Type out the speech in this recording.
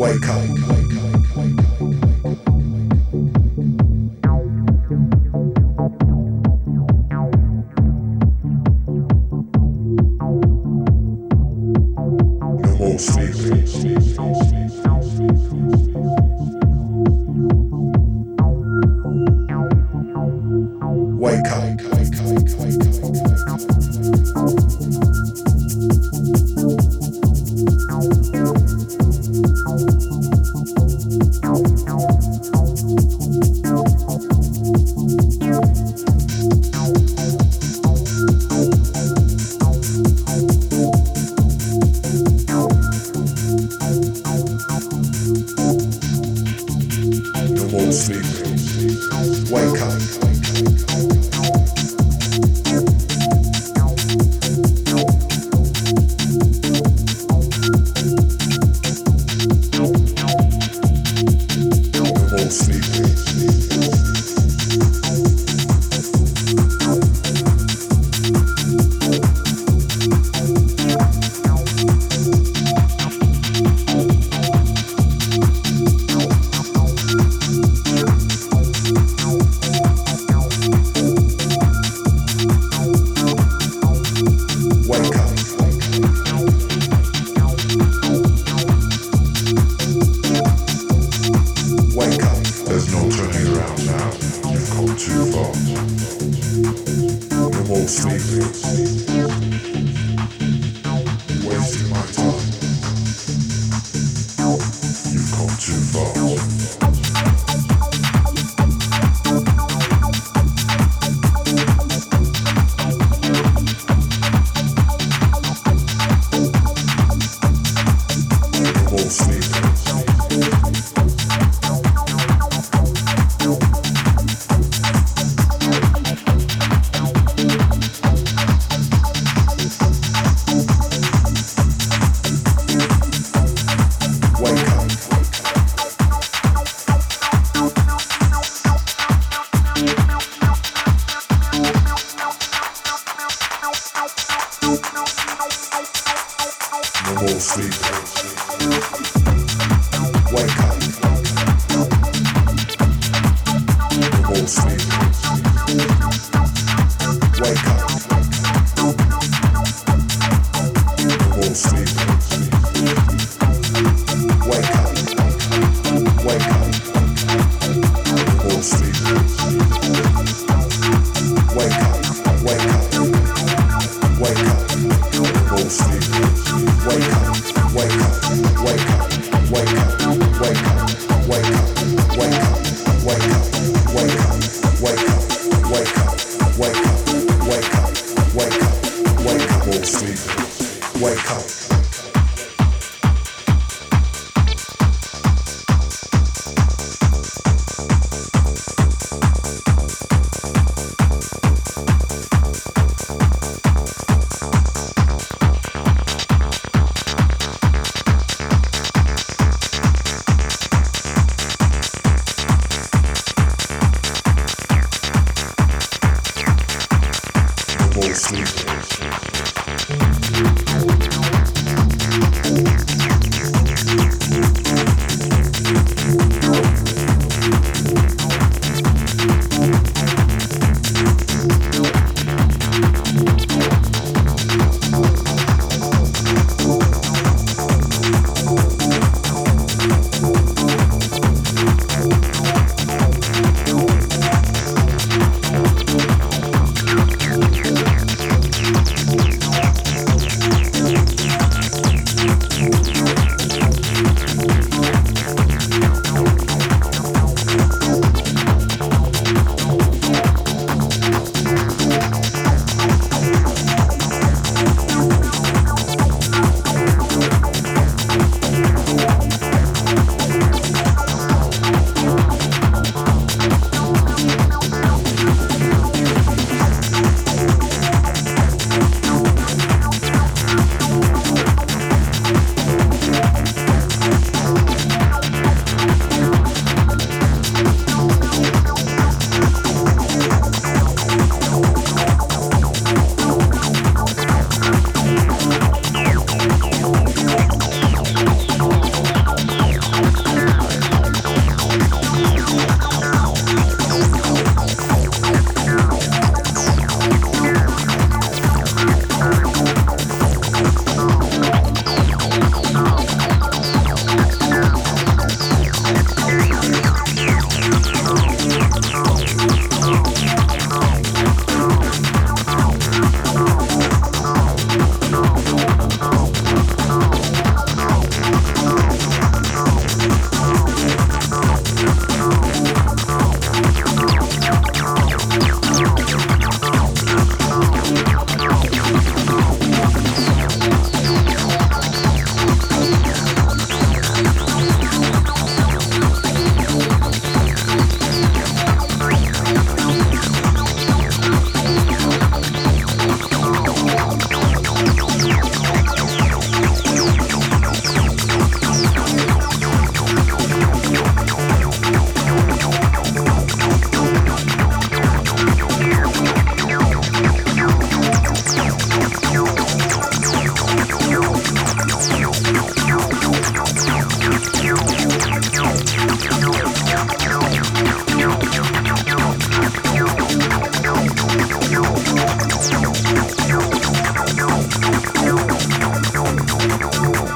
Wake up. more sleep. No more sleep. Sleep.